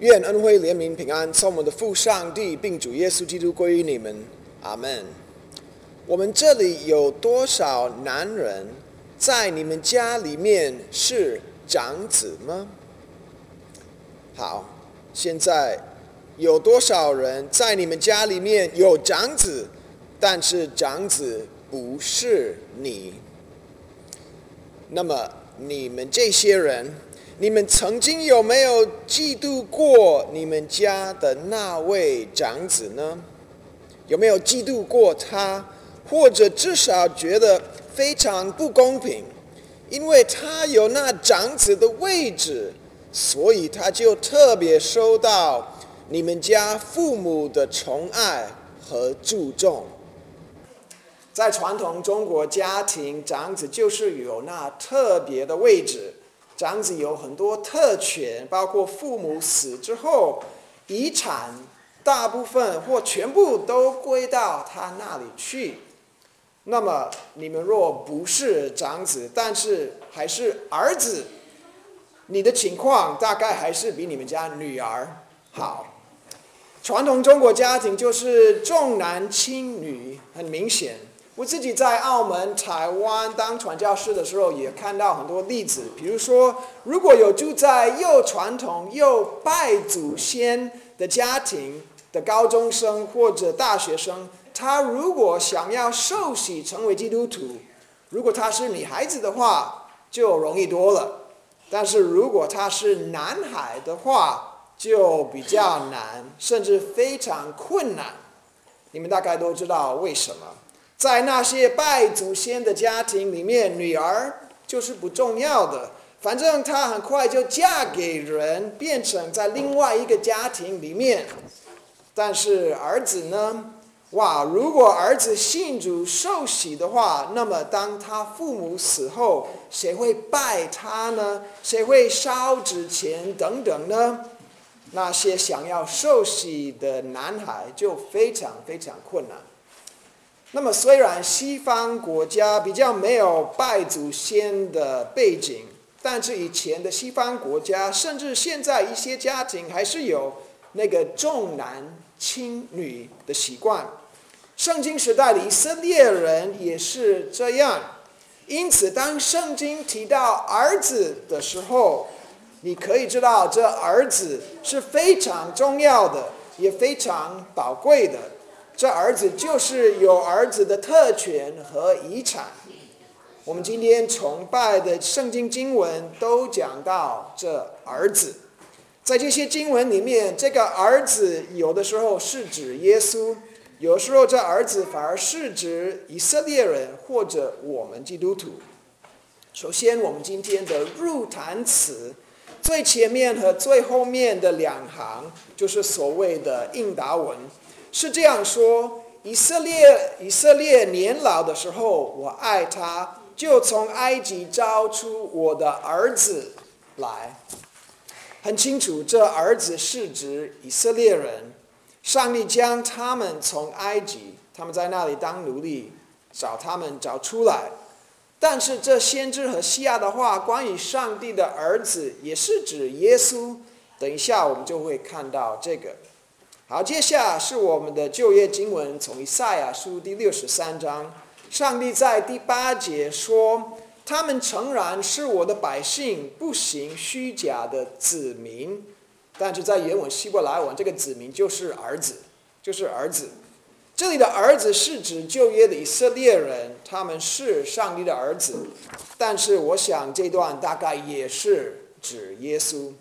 愿恩惠、怜悯、平安从我们的父上帝并主耶稣基督归于你们，阿门。我们这里有多少男人在你们家里面是长子吗？好，现在有多少人在你们家里面有长子，但是长子不是你？那么你们这些人？你们曾经有没有嫉妒过你们家的那位长子呢？有没有嫉妒过他，或者至少觉得非常不公平？因为他有那长子的位置，所以他就特别收到你们家父母的宠爱和注重。在传统中国家庭，长子就是有那特别的位置。长子有很多特权，包括父母死之后，遗产大部分或全部都归到他那里去。那么你们若不是长子，但是还是儿子，你的情况大概还是比你们家女儿好。传统中国家庭就是重男轻女，很明显。我自己在澳门、台湾当传教士的时候，也看到很多例子。比如说，如果有住在又传统又拜祖先的家庭的高中生或者大学生，他如果想要受洗成为基督徒，如果他是女孩子的话，就容易多了；但是如果他是男孩的话，就比较难，甚至非常困难。你们大概都知道为什么。在那些拜祖先的家庭里面，女儿就是不重要的，反正她很快就嫁给人，变成在另外一个家庭里面。但是儿子呢？哇，如果儿子信主受洗的话，那么当他父母死后，谁会拜他呢？谁会烧纸钱等等呢？那些想要受洗的男孩就非常非常困难。那么，虽然西方国家比较没有拜祖先的背景，但是以前的西方国家，甚至现在一些家庭还是有那个重男轻女的习惯。圣经时代的以色列人也是这样。因此，当圣经提到儿子的时候，你可以知道这儿子是非常重要的，也非常宝贵的。这儿子就是有儿子的特权和遗产。我们今天崇拜的圣经经文都讲到这儿子，在这些经文里面，这个儿子有的时候是指耶稣，有时候这儿子反而是指以色列人或者我们基督徒。首先，我们今天的入坛词最前面和最后面的两行就是所谓的应答文。是这样说：以色列以色列年老的时候，我爱他，就从埃及招出我的儿子来。很清楚，这儿子是指以色列人。上帝将他们从埃及，他们在那里当奴隶，找他们找出来。但是这先知和西亚的话，关于上帝的儿子，也是指耶稣。等一下，我们就会看到这个。好，接下来是我们的就业经文，从以赛亚书第六十三章。上帝在第八节说：“他们诚然是我的百姓，不行虚假的子民。”但是在原文希伯来文，这个子民就是儿子，就是儿子。这里的儿子是指旧约的以色列人，他们是上帝的儿子。但是我想这段大概也是指耶稣。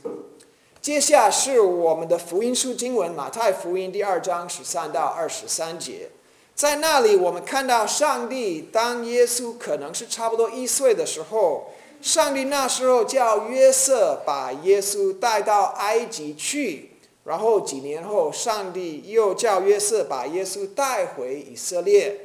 接下是我们的福音书经文，马太福音第二章十三到二十三节，在那里我们看到上帝当耶稣可能是差不多一岁的时候，上帝那时候叫约瑟把耶稣带到埃及去，然后几年后上帝又叫约瑟把耶稣带回以色列。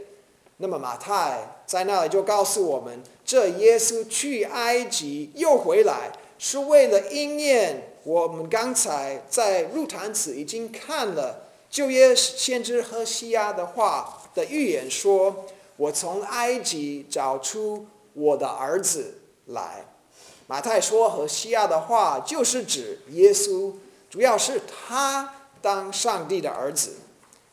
那么马太在那里就告诉我们，这耶稣去埃及又回来，是为了应验。我们刚才在入坛词已经看了旧约先知何西亚的话的预言，说我从埃及找出我的儿子来。马太说何西亚的话就是指耶稣，主要是他当上帝的儿子。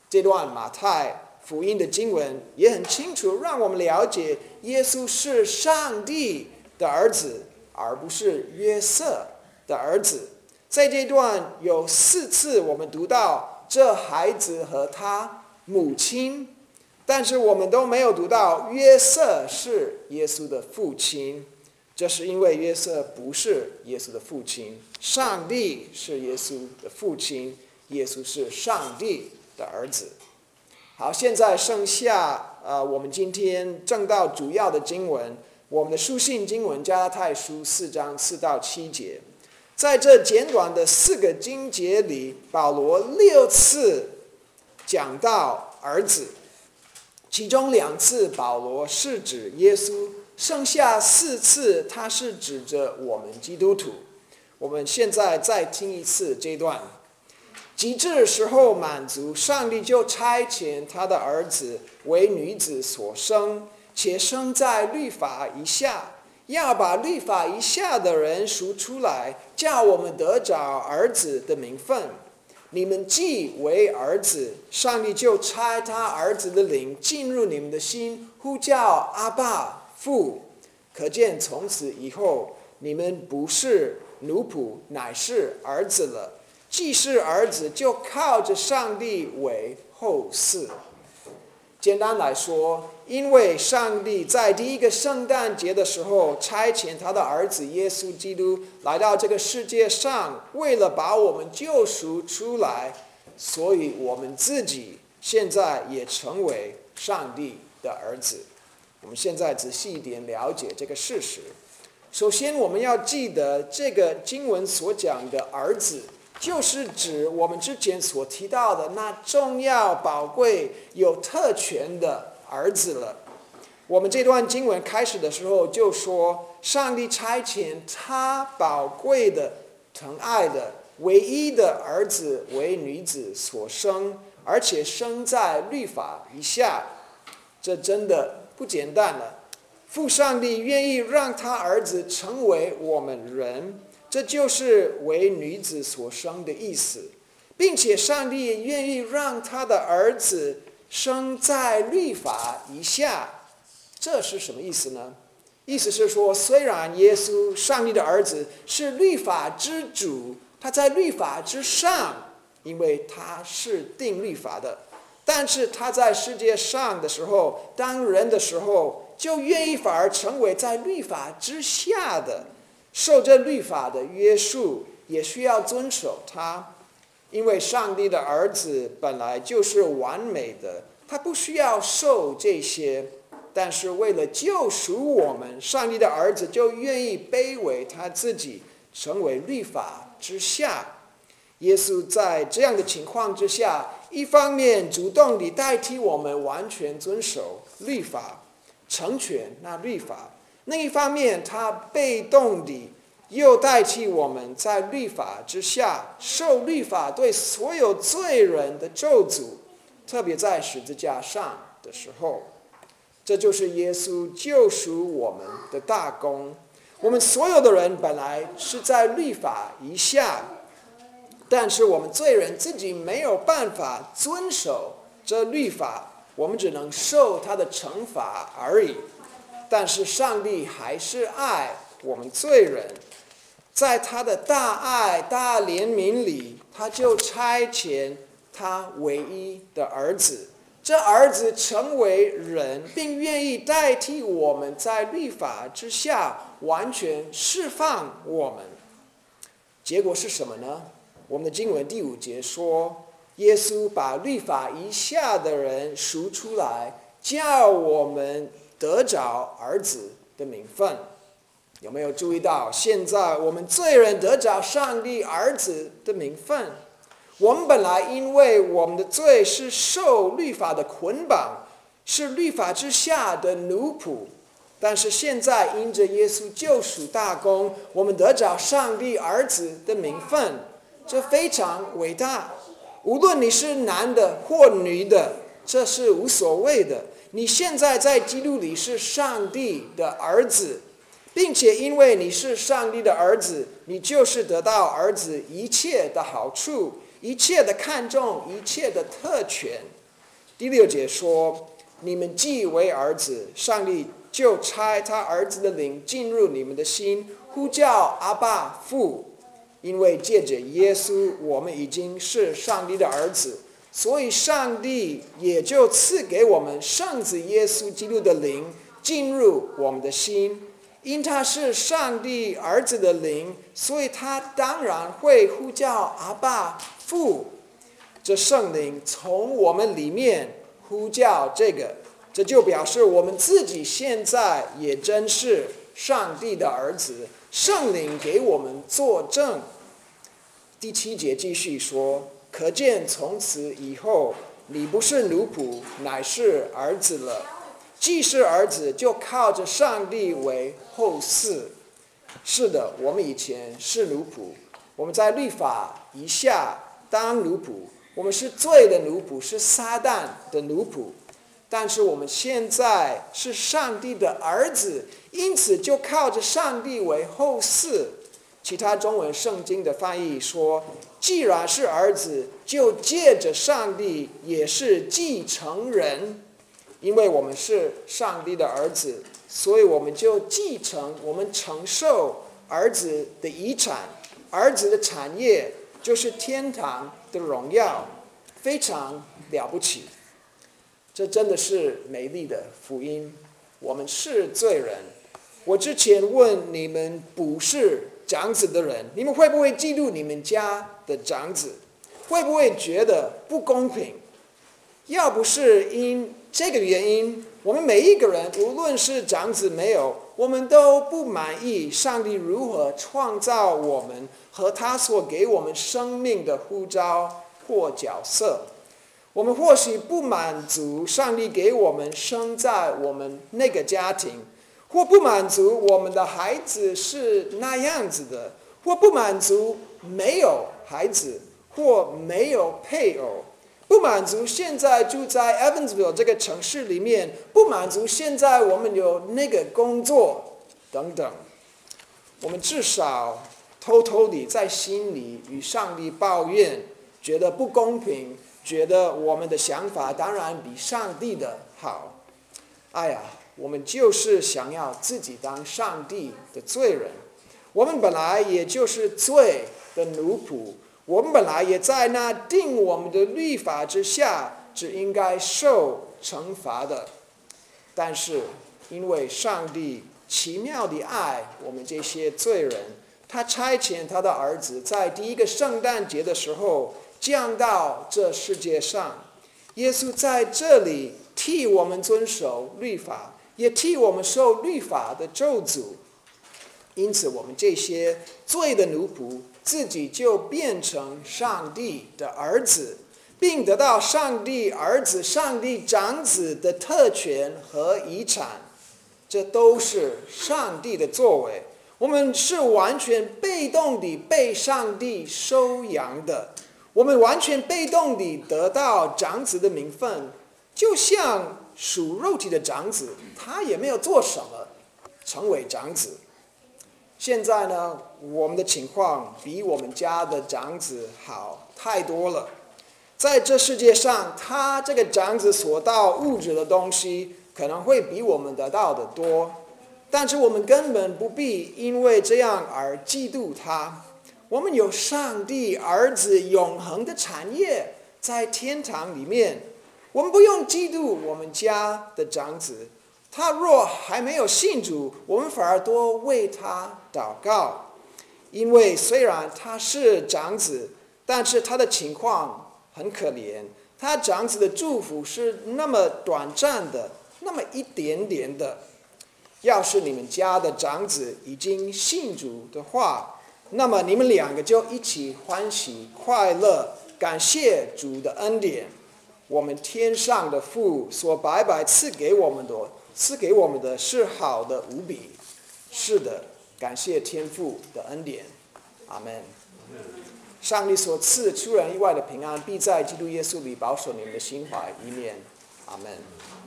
这段马太福音的经文也很清楚，让我们了解耶稣是上帝的儿子，而不是约瑟的儿子。在这段有四次我们读到这孩子和他母亲。但是我们都没有读到约瑟是耶稣的父亲，这是因为约瑟不是耶稣的父亲，上帝是耶稣的父亲，耶稣是上帝的儿子。好，现在剩下呃，我们今天正到主要的经文，我们的书信经文加拉太书四章四到七节，在这简短的四个经节里，保罗六次讲到儿子。其中两次保罗是指耶稣，剩下四次他是指着我们基督徒。我们现在再听一次这段：极致时候满足，上帝就差遣他的儿子为女子所生，且生在律法以下，要把律法以下的人赎出来，叫我们得着儿子的名分。你们既为儿子，上帝就差他儿子的灵进入你们的心，呼叫阿爸父。可见从此以后，你们不是奴仆，乃是儿子了。既是儿子，就靠着上帝为后嗣。简单来说，因为上帝在第一个圣诞节的时候差遣他的儿子耶稣基督来到这个世界上，为了把我们救赎出来，所以我们自己现在也成为上帝的儿子。我们现在仔细一点了解这个事实。首先，我们要记得这个经文所讲的儿子。就是指我们之前所提到的那重要、宝贵、有特权的儿子了。我们这段经文开始的时候就说，上帝差遣他宝贵的、疼爱的、唯一的儿子为女子所生，而且生在律法以下。这真的不简单了。父上帝愿意让他儿子成为我们人。这就是为女子所生的意思，并且上帝愿意让他的儿子生在律法以下，这是什么意思呢？意思是说，虽然耶稣上帝的儿子是律法之主，他在律法之上，因为他是定律法的，但是他在世界上的时候，当人的时候，就愿意反而成为在律法之下的。受这律法的约束，也需要遵守它，因为上帝的儿子本来就是完美的，他不需要受这些。但是为了救赎我们，上帝的儿子就愿意卑微他自己，成为律法之下。耶稣在这样的情况之下，一方面主动地代替我们完全遵守律法，成全那律法。另一方面，他被动地又代替我们在律法之下受律法对所有罪人的咒诅，特别在十字架上的时候，这就是耶稣救赎我们的大功。我们所有的人本来是在律法以下，但是我们罪人自己没有办法遵守这律法，我们只能受他的惩罚而已。但是上帝还是爱我们罪人，在他的大爱大怜悯里，他就差遣他唯一的儿子。这儿子成为人，并愿意代替我们在律法之下完全释放我们。结果是什么呢？我们的经文第五节说，耶稣把律法以下的人赎出来，叫我们。得着儿子的名分，有没有注意到？现在我们罪人得着上帝儿子的名分。我们本来因为我们的罪是受律法的捆绑，是律法之下的奴仆，但是现在因着耶稣救赎大功，我们得着上帝儿子的名分，这非常伟大。无论你是男的或女的，这是无所谓的。你现在在基督里是上帝的儿子，并且因为你是上帝的儿子，你就是得到儿子一切的好处、一切的看重、一切的特权。第六节说：“你们既为儿子，上帝就差他儿子的灵进入你们的心，呼叫阿爸父。因为借着耶稣，我们已经是上帝的儿子，所以上帝也就赐给我们圣子耶稣基督的灵进入我们的心。”因他是上帝儿子的灵，所以他当然会呼叫阿爸父。这圣灵从我们里面呼叫这个，这就表示我们自己现在也真是上帝的儿子。圣灵给我们作证。第七节继续说：可见从此以后，你不是奴仆，乃是儿子了。既是儿子，就靠着上帝为后嗣。是的，我们以前是奴仆，我们在律法以下当奴仆，我们是罪的奴仆，是撒旦的奴仆。但是我们现在是上帝的儿子，因此就靠着上帝为后嗣。其他中文圣经的翻译说：既然是儿子，就借着上帝也是继承人。因为我们是上帝的儿子，所以我们就继承，我们承受儿子的遗产，儿子的产业就是天堂的荣耀，非常了不起。这真的是美丽的福音。我们是罪人。我之前问你们不是长子的人，你们会不会嫉妒你们家的长子？会不会觉得不公平？要不是因这个原因，我们每一个人，无论是长子没有，我们都不满意上帝如何创造我们和他所给我们生命的呼召或角色。我们或许不满足上帝给我们生在我们那个家庭，或不满足我们的孩子是那样子的，或不满足没有孩子或没有配偶。不满足现在住在 Evansville 这个城市里面，不满足现在我们有那个工作等等，我们至少偷偷地在心里与上帝抱怨，觉得不公平，觉得我们的想法当然比上帝的好。哎呀，我们就是想要自己当上帝的罪人，我们本来也就是罪的奴仆。我们本来也在那定我们的律法之下，只应该受惩罚的。但是，因为上帝奇妙的爱我们这些罪人，他差遣他的儿子在第一个圣诞节的时候降到这世界上。耶稣在这里替我们遵守律法，也替我们受律法的咒诅。因此，我们这些罪的奴仆。自己就变成上帝的儿子，并得到上帝儿子、上帝长子的特权和遗产，这都是上帝的作为。我们是完全被动地被上帝收养的，我们完全被动地得到长子的名分，就像属肉体的长子，他也没有做什么，成为长子。现在呢，我们的情况比我们家的长子好太多了。在这世界上，他这个长子所到物质的东西可能会比我们得到的多，但是我们根本不必因为这样而嫉妒他。我们有上帝儿子永恒的产业在天堂里面，我们不用嫉妒我们家的长子。他若还没有信主，我们反而多为他祷告，因为虽然他是长子，但是他的情况很可怜。他长子的祝福是那么短暂的，那么一点点的。要是你们家的长子已经信主的话，那么你们两个就一起欢喜快乐，感谢主的恩典。我们天上的父所白白赐给我们的。赐给我们的是好的无比，是的，感谢天父的恩典，阿门。上帝所赐出人意外的平安，必在基督耶稣里保守你们的心怀意念，阿门。